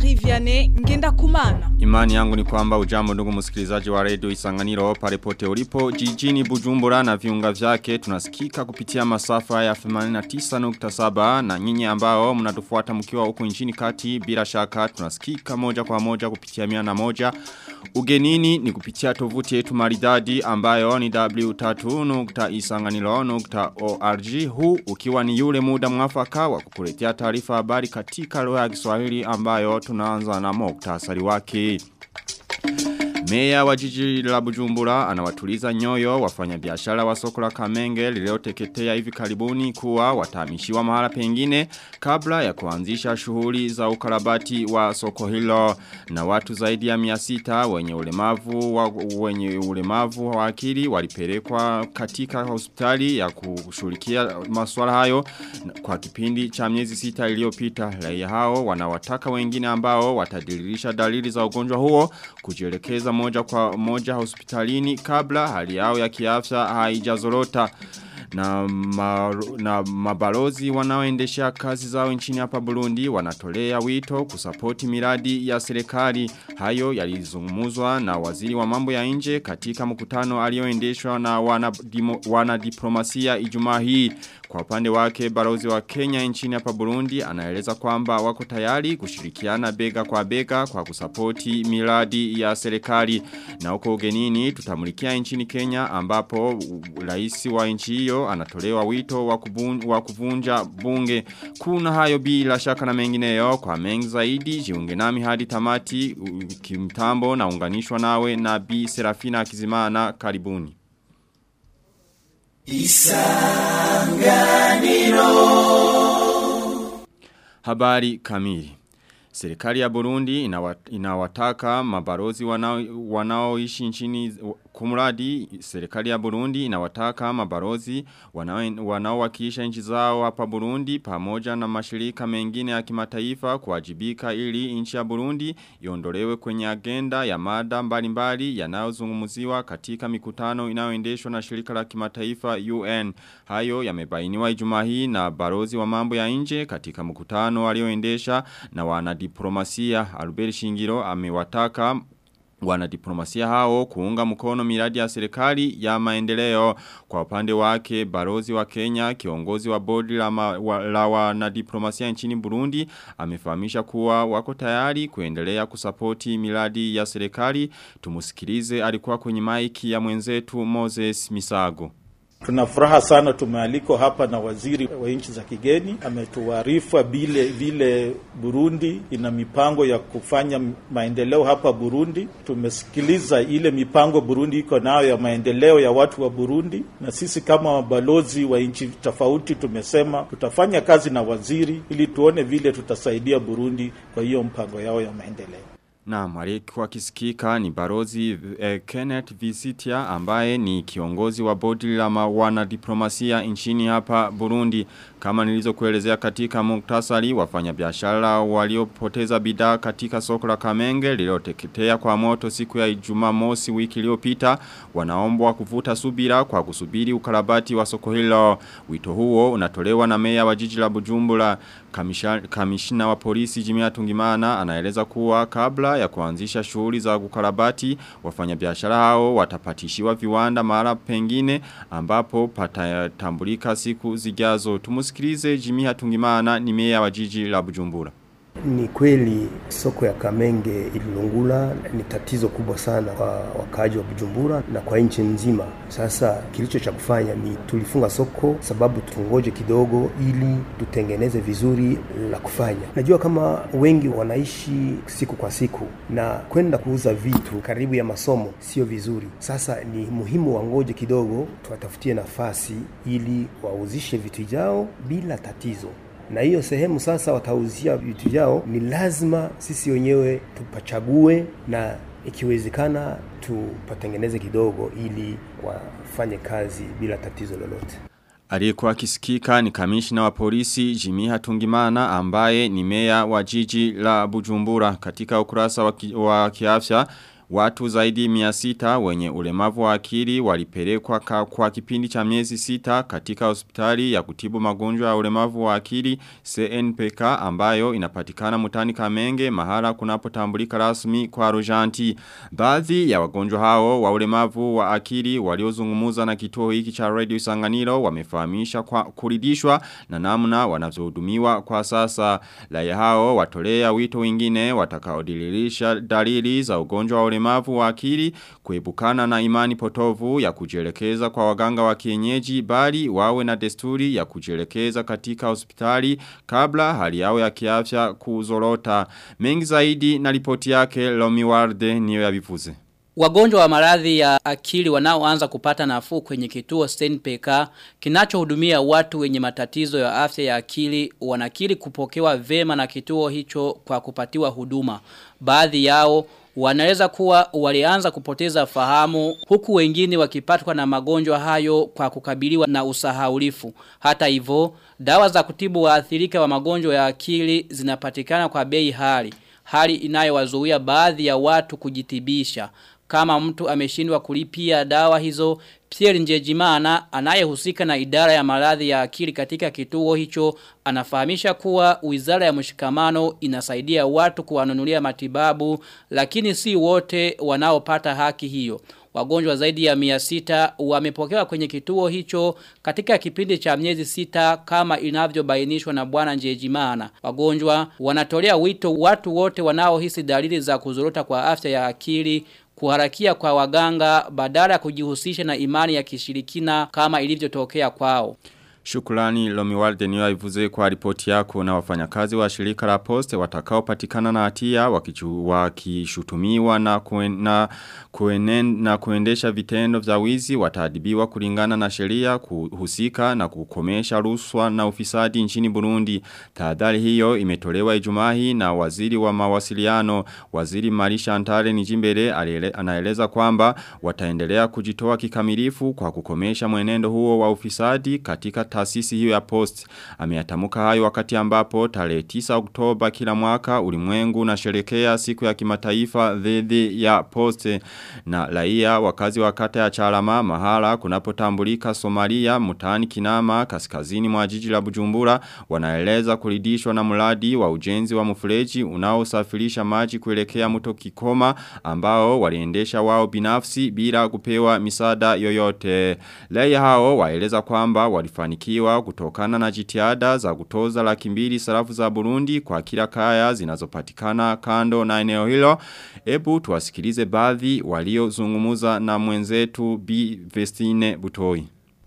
Vianney ngenda kumana. Imani yangu ni kwamba ujambo ndugu msikilizaji wa radio Isanganiro pale pote ulipo jijini Bujumbura na viunga vyake tunasikika kupitia masafa ya 89.7 na nyinyi ambao mnatufuata mkiwa huko nchini kati bila shaka tunasikika moja kwa moja kupitia mia na moja Ugenini ni kupitia tovuti yetu maridadi ambayo ni w3.isanganilo.org huu ukiwa ni yule muda mwafaka wa kukuletea taarifa habari katika lugha ya Kiswahili ambayo tunaanza na muktasari wake. Meya wa jiji la Bujumbura anawatuliza nyoyo wafanyabiashara wa soko la Kamenge lililoteketea hivi karibuni kuwa watahamishiwa mahala pengine kabla ya kuanzisha shughuli za ukarabati wa soko hilo. Na watu zaidi ya 600 wenye ulemavu wa, wenye ulemavu wa akili walipelekwa katika hospitali ya kushughulikia masuala hayo kwa kipindi cha miezi sita iliyopita. Raia hao wanawataka wengine ambao watadiririsha dalili za ugonjwa huo kujielekeza moja kwa moja hospitalini kabla hali yao ya kiafya haijazorota. Na, na mabalozi wanaoendesha kazi zao nchini hapa Burundi wanatolea wito kusapoti miradi ya serikali. Hayo yalizungumzwa na waziri wa mambo ya nje katika mkutano alioendeshwa na wanadiplomasia wana Ijumaa hii kwa upande wake balozi wa Kenya nchini hapa Burundi anaeleza kwamba wako tayari kushirikiana bega kwa bega kwa kusapoti miradi ya serikali. Na huko ugenini tutamulikia nchini Kenya ambapo rais wa nchi hiyo anatolewa wito wa kuvunja bunge. Kuna hayo bila shaka na mengineyo. Kwa mengi zaidi jiunge nami hadi tamati kimtambo na unganishwa nawe na Bi Serafina Kizimana. Karibuni. Isanganiro Habari kamili Serikali ya Burundi inawataka mabarozi wanao nchini kumradi serikali ya Burundi inawataka mabarozi wanaowakilisha nchi zao hapa Burundi pamoja na mashirika mengine ya kimataifa kuwajibika ili nchi ya Burundi iondolewe kwenye agenda ya mada mbalimbali yanayozungumziwa katika mikutano inayoendeshwa na shirika la kimataifa UN. Hayo yamebainiwa Ijumaa hii na barozi wa mambo ya nje katika mkutano walioendesha na wanadiplomasia. Albert Shingiro amewataka wanadiplomasia hao kuunga mkono miradi ya serikali ya maendeleo. Kwa upande wake barozi wa Kenya kiongozi wa bodi la, ma, wa, la wanadiplomasia nchini Burundi amefahamisha kuwa wako tayari kuendelea kusapoti miradi ya serikali. Tumusikilize alikuwa kwenye maiki ya mwenzetu Moses Misago Tunafuraha sana tumealikwa hapa na waziri wa nchi za kigeni ametuarifa vile vile Burundi ina mipango ya kufanya maendeleo hapa Burundi. Tumesikiliza ile mipango Burundi iko nayo ya maendeleo ya watu wa Burundi, na sisi kama wabalozi wa nchi tofauti tumesema tutafanya kazi na waziri ili tuone vile tutasaidia Burundi kwa hiyo mpango yao ya maendeleo. Na aliyekuwa kisikika ni barozi eh, Kenneth Visitia ambaye ni kiongozi wa bodi la wanadiplomasia nchini hapa Burundi. Kama nilizokuelezea katika muktasari wafanyabiashara waliopoteza bidhaa katika soko la Kamenge lililoteketea kwa moto siku ya Jumamosi wiki iliyopita wanaombwa kuvuta subira kwa kusubiri ukarabati wa soko hilo. Wito huo unatolewa na mea wa jiji la bujumbula Kamishina wa polisi Jimia Tungimana anaeleza kuwa kabla ya kuanzisha shughuli za kukarabati wafanyabiashara hao watapatishiwa viwanda mara pengine ambapo patatambulika siku zijazo. Tumusikilize Jimia Hatungimana ni meya wa jiji la Bujumbura. Ni kweli soko ya Kamenge ililungula ni tatizo kubwa sana kwa wakaaji wa Bujumbura na kwa nchi nzima. Sasa kilicho cha kufanya ni tulifunga soko sababu tungoje kidogo ili tutengeneze vizuri la kufanya. Najua kama wengi wanaishi siku kwa siku na kwenda kuuza vitu karibu ya masomo sio vizuri. Sasa ni muhimu wangoje kidogo, tuwatafutie nafasi ili wauzishe vitu vyao bila tatizo na hiyo sehemu sasa watauzia vitu vyao, ni lazima sisi wenyewe tupachague na ikiwezekana tupatengeneze kidogo ili wafanye kazi bila tatizo lolote. Aliyekuwa akisikika ni kamishna wa polisi Jimmy Hatungimana ambaye ni meya wa jiji la Bujumbura katika ukurasa wa, wa kiafya Watu zaidi mia sita wenye ulemavu wa akili walipelekwa kwa, kwa kipindi cha miezi sita katika hospitali ya kutibu magonjwa ya ulemavu wa akili CNPK ambayo inapatikana mutani kamenge mahala kunapotambulika rasmi kwa Rojanti. Baadhi ya wagonjwa hao wa ulemavu wa akili waliozungumuza na kituo hiki cha Radio Sanganiro wamefahamisha kwa kuridishwa na namna wanazohudumiwa kwa sasa. Laya hao watolea wito wengine watakaodililisha dalili za ugonjwa wa ulemavu wa akili kuebukana na imani potovu ya kujielekeza kwa waganga wa kienyeji bali wawe na desturi ya kujielekeza katika hospitali kabla hali yao ya kiafya kuzorota. Mengi zaidi na ripoti yake Lomi Warde niyo yabivuze. Wagonjwa wa maradhi ya akili wanaoanza kupata nafuu kwenye kituo STNPK kinachohudumia watu wenye matatizo ya afya ya akili wanakili kupokewa vema na kituo hicho kwa kupatiwa huduma. Baadhi yao wanaweza kuwa walianza kupoteza fahamu huku wengine wakipatwa na magonjwa hayo kwa kukabiliwa na usahaulifu. Hata hivyo, dawa za kutibu waathirika wa magonjwa ya akili zinapatikana kwa bei hali. Hali inayowazuia baadhi ya watu kujitibisha. Kama mtu ameshindwa kulipia dawa hizo, Pierre Njejimana anayehusika na idara ya maradhi ya akili katika kituo hicho anafahamisha kuwa wizara ya mshikamano inasaidia watu kuwanunulia matibabu lakini si wote wanaopata haki hiyo. Wagonjwa zaidi ya mia sita wamepokewa kwenye kituo hicho katika kipindi cha miezi sita kama inavyobainishwa na bwana Njejimana. Wagonjwa wanatolea wito watu wote wanaohisi dalili za kuzorota kwa afya ya akili kuharakia kwa waganga badala ya kujihusisha na imani ya kishirikina kama ilivyotokea kwao. Shukrani Lomiwalde niyo aivuze kwa ripoti yako na wafanyakazi wa shirika la poste watakao patikana na hatia wakishutumiwa na, kuen, na, kuenen, na kuendesha vitendo vya wizi watadibiwa kulingana na sheria kuhusika na kukomesha ruswa na ufisadi nchini Burundi. Tahadhari hiyo imetolewa Ijumahi na waziri wa mawasiliano waziri Marisha Antare Nijimbere anaeleza kwamba wataendelea kujitoa kikamilifu kwa kukomesha mwenendo huo wa ufisadi katika taasisi hiyo ya post. Ameatamuka hayo wakati ambapo tarehe 9 Oktoba kila mwaka ulimwengu unasherekea siku ya kimataifa dhidi ya post na raia wakazi wa kata ya Charama mahala kunapotambulika Somalia mtaani Kinama kaskazini mwa jiji la Bujumbura wanaeleza kuridhishwa na mradi wa ujenzi wa mfereji unaosafirisha maji kuelekea mto Kikoma ambao waliendesha wao binafsi bila kupewa misaada yoyote. Raia hao waeleza kwamba walifanikiwa kutokana na jitihada za kutoza laki mbili sarafu za Burundi kwa kila kaya zinazopatikana kando na eneo hilo. Ebu tuwasikilize baadhi waliozungumuza na mwenzetu B Vestine Butoi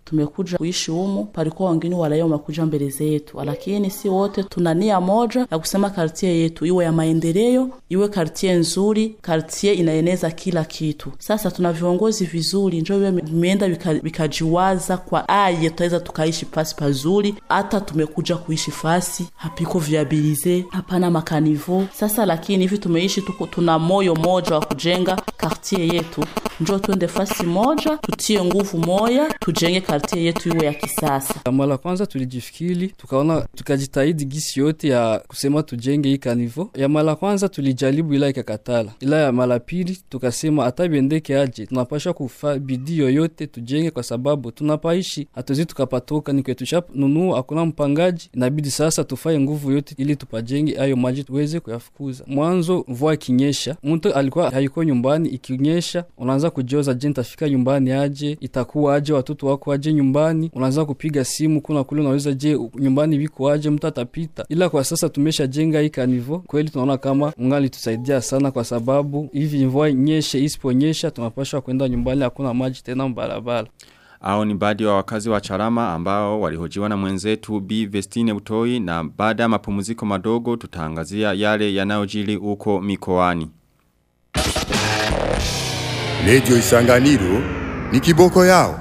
tumekuja kuishi humu, palikuwa wengine walaia wamekuja mbele zetu, lakini si wote tuna nia moja ya kusema kartie yetu iwe ya maendeleo, iwe kartie nzuri, kartie inaeneza kila kitu. Sasa tuna viongozi vizuri, njo iwe vimeenda vikajiwaza kwa aye tutaweza tukaishi fasi pazuri. Hata tumekuja kuishi fasi hapiko viabilize, hapana makanivo. Sasa lakini hivi tumeishi tuko, tuna moyo moja wa kujenga kartie yetu, njo tuende fasi moja, tutie nguvu moya, tujenge kartie yetu iwe ya kisasa. Mara kwanza tulijifikiri, tukaona tukajitahidi gisi yote ya kusema tujenge hii kanivo. Ya mara kwanza tulijaribu ila ikakatala, ila ya mara pili tukasema hata biendeke aje, tunapasha kufa bidii yoyote tujenge, kwa sababu tunapaishi hatuwezi tukapatoka, ni kwetu nunua, hakuna mpangaji, inabidi sasa tufaye nguvu yote ili tupajenge ayo maji tuweze kuyafukuza. Mwanzo mvua ikinyesha, mtu alikuwa haiko nyumbani, ikinyesha unaanza kujioza, je, nitafika nyumbani aje, itakuwa aje, watoto wako aje nyumbani, unaanza kupiga simu kuna kule, unaweza je nyumbani viko aje, mtu atapita. Ila kwa sasa tumesha jenga hii kanivo, kweli tunaona kama ungali tusaidia sana, kwa sababu hivi mvua nyeshe isiponyesha, tunapashwa kwenda nyumbani, hakuna maji tena mbarabara au ni baadhi wa wakazi wa Charama ambao walihojiwa na mwenzetu B Vestine Utoi na baada ya mapumziko madogo tutaangazia yale yanayojili huko mikoani. Radio Isanganiro ni kiboko yao.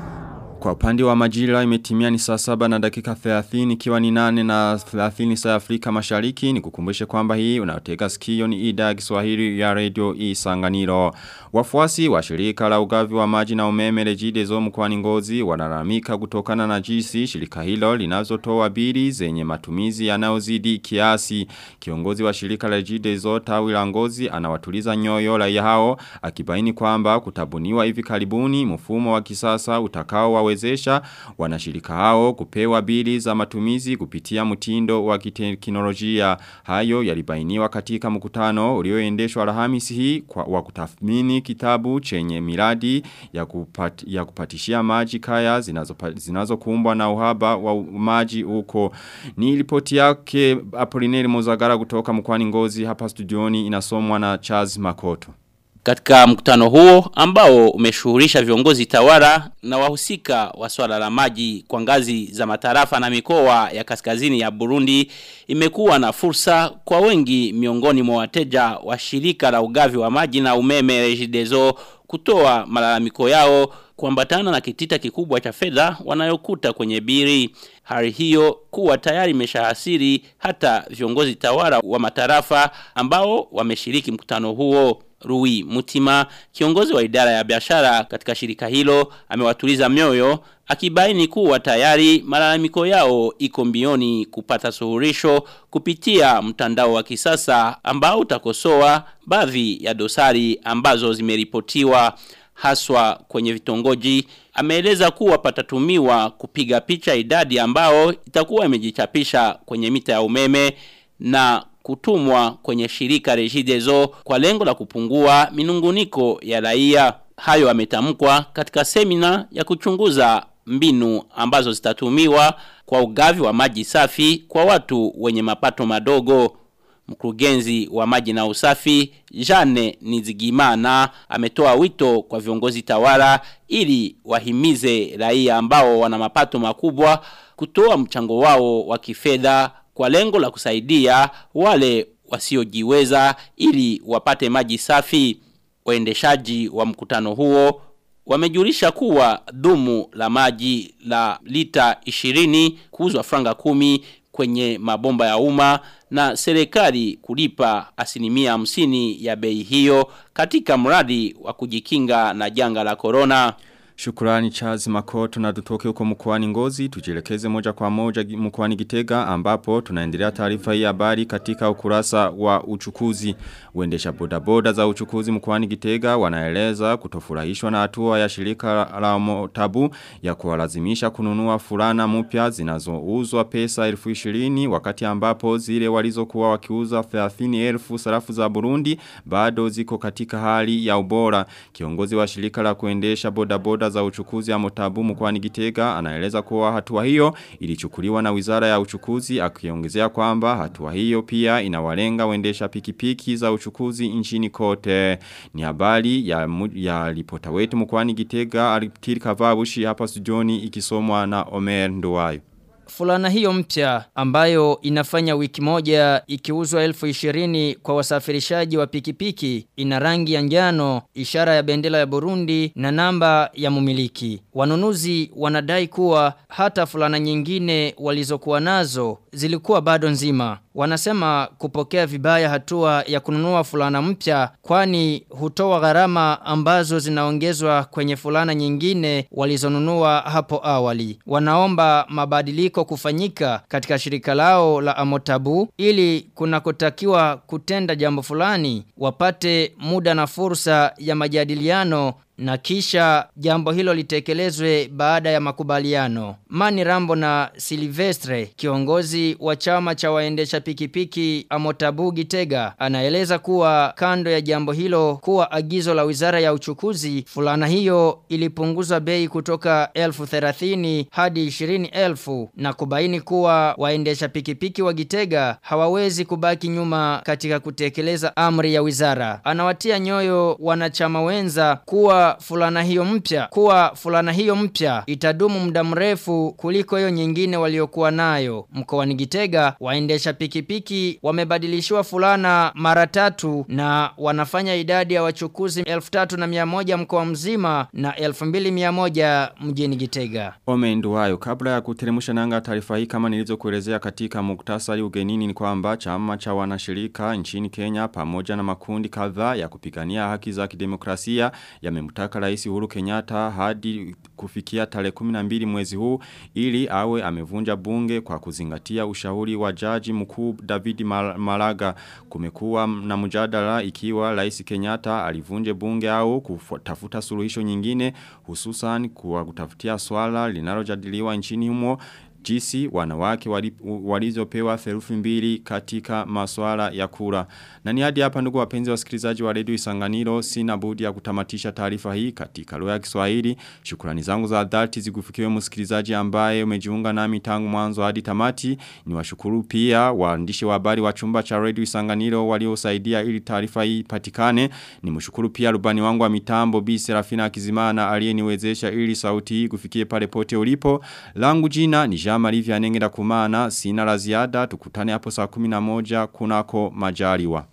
Kwa upande wa majira imetimia ni saa saba na dakika 30 ikiwa ni nane na 30 saa Afrika mashariki ni kukumbushe kwamba hii unaoteka sikio ni ida kiswahili ya radio isanganiro. Wafuasi wa shirika la ugavi wa maji na umeme rejidezo mkoani ngozi wanaramika kutokana na jinsi shirika hilo linazotoa bili zenye matumizi yanayozidi kiasi. Kiongozi wa shirika la rejidezo tawi la ngozi anawatuliza nyoyo la hao akibaini kwamba kutabuniwa hivi karibuni mfumo wa kisasa utakao wawezesha wanashirika hao kupewa bili za matumizi kupitia mtindo wa kiteknolojia. Hayo yalibainiwa katika mkutano ulioendeshwa Alhamisi hii kwa wa kutathmini kitabu chenye miradi ya, kupat, ya kupatishia maji kaya zinazokumbwa zinazo na uhaba wa maji huko. Ni ripoti yake Apolineri Mozagara kutoka mkwani Ngozi hapa studioni inasomwa na Charles Makoto. Katika mkutano huo ambao umeshuhurisha viongozi tawara na wahusika wa swala la maji kwa ngazi za matarafa na mikoa ya kaskazini ya Burundi imekuwa na fursa kwa wengi miongoni mwa wateja wa shirika la ugavi wa maji na umeme Regideso kutoa malalamiko yao kuambatana na kitita kikubwa cha fedha wanayokuta kwenye biri. Hali hiyo kuwa tayari imeshahasiri hata viongozi tawara wa matarafa ambao wameshiriki mkutano huo. Rui Mutima, kiongozi wa idara ya biashara katika shirika hilo, amewatuliza mioyo akibaini kuwa tayari malalamiko yao iko mbioni kupata suhurisho kupitia mtandao wa kisasa ambao utakosoa baadhi ya dosari ambazo zimeripotiwa haswa kwenye vitongoji. Ameeleza kuwa patatumiwa kupiga picha idadi ambao itakuwa imejichapisha kwenye mita ya umeme na kutumwa kwenye shirika Regideso kwa lengo la kupungua minunguniko ya raia. Hayo ametamkwa katika semina ya kuchunguza mbinu ambazo zitatumiwa kwa ugavi wa maji safi kwa watu wenye mapato madogo. Mkurugenzi wa maji na usafi Jane Nizigimana ametoa wito kwa viongozi tawala ili wahimize raia ambao wana mapato makubwa kutoa mchango wao wa kifedha kwa lengo la kusaidia wale wasiojiweza ili wapate maji safi. Waendeshaji wa mkutano huo wamejulisha kuwa dumu la maji la lita 20 kuuzwa franga kumi kwenye mabomba ya umma na serikali kulipa asilimia hamsini ya bei hiyo katika mradi wa kujikinga na janga la corona. Shukurani Charles Makoto na huko mkoani Ngozi tujielekeze moja kwa moja mkoani Gitega ambapo tunaendelea taarifa hii habari katika ukurasa wa uchukuzi. Uendesha bodaboda za uchukuzi mkoani Gitega wanaeleza kutofurahishwa na hatua ya shirika la Motabu ya kuwalazimisha kununua fulana mpya zinazouzwa pesa 1020 wakati ambapo zile walizokuwa wakiuza 30,000 sarafu za Burundi bado ziko katika hali ya ubora. Kiongozi wa shirika la kuendesha bodaboda za uchukuzi ya Motabu mkoani Gitega anaeleza kuwa hatua hiyo ilichukuliwa na Wizara ya Uchukuzi akiongezea kwamba hatua hiyo pia inawalenga wendesha pikipiki za uchukuzi nchini kote. Ni habari ya ya ripota wetu mkoani Gitega alitirika Kavabushi hapa sujoni ikisomwa na Omer Nduwayo. Fulana hiyo mpya ambayo inafanya wiki moja ikiuzwa elfu ishirini kwa wasafirishaji wa pikipiki ina rangi ya njano, ishara ya bendera ya Burundi na namba ya mumiliki. Wanunuzi wanadai kuwa hata fulana nyingine walizokuwa nazo zilikuwa bado nzima. Wanasema kupokea vibaya hatua ya kununua fulana mpya kwani hutoa gharama ambazo zinaongezwa kwenye fulana nyingine walizonunua hapo awali. Wanaomba mabadiliko kufanyika katika shirika lao la Amotabu ili kunakotakiwa kutenda jambo fulani wapate muda na fursa ya majadiliano na kisha jambo hilo litekelezwe baada ya makubaliano. Mani Rambo na Silvestre, kiongozi wa chama cha waendesha pikipiki Amotabu Gitega, anaeleza kuwa kando ya jambo hilo kuwa agizo la wizara ya uchukuzi, fulana hiyo ilipunguzwa bei kutoka elfu thelathini hadi ishirini elfu na kubaini kuwa waendesha pikipiki wa Gitega hawawezi kubaki nyuma katika kutekeleza amri ya wizara. Anawatia nyoyo wanachama wenza kuwa fulana hiyo mpya kuwa fulana hiyo mpya itadumu muda mrefu kuliko hiyo nyingine waliokuwa nayo. mkoa ni Gitega waendesha pikipiki wamebadilishiwa fulana mara tatu na wanafanya idadi ya wachukuzi 3100 mkoa mzima na 2100 mjini Gitega. Omendu hayo kabla ya kuteremsha nanga taarifa hii kama nilizokuelezea katika muktasari ugenini ni kwamba chama cha wanashirika nchini Kenya pamoja na makundi kadhaa ya kupigania haki za kidemokrasia yamemtaka Rais Uhuru Kenyatta hadi kufikia tarehe 12 mwezi huu ili awe amevunja bunge kwa kuzingatia ushauri wa jaji mkuu David Malaga kumekuwa na mjadala ikiwa Rais Kenyatta alivunje bunge au kutafuta suluhisho nyingine hususan kwa kutafutia swala linalojadiliwa nchini humo jinsi wanawake walizopewa therufi mbili katika masuala ya kura. Na ni hadi hapa ndugu wapenzi wasikilizaji wa redio Isanganiro sina budi ya kutamatisha taarifa hii katika lugha ya Kiswahili. Shukrani zangu za dhati zikufikiwe msikilizaji ambaye umejiunga nami tangu mwanzo hadi tamati. Niwashukuru pia waandishi wa habari wa chumba cha redio Isanganiro waliosaidia ili taarifa hii patikane. Nimshukuru pia rubani wangu wa mitambo Bi Serafina Kizimana aliyeniwezesha ili sauti hii kufikie pale pote ulipo. Langu jina ni Jean Marie Vianengera kumana sina la ziada tukutane hapo saa 11 kunako majaliwa.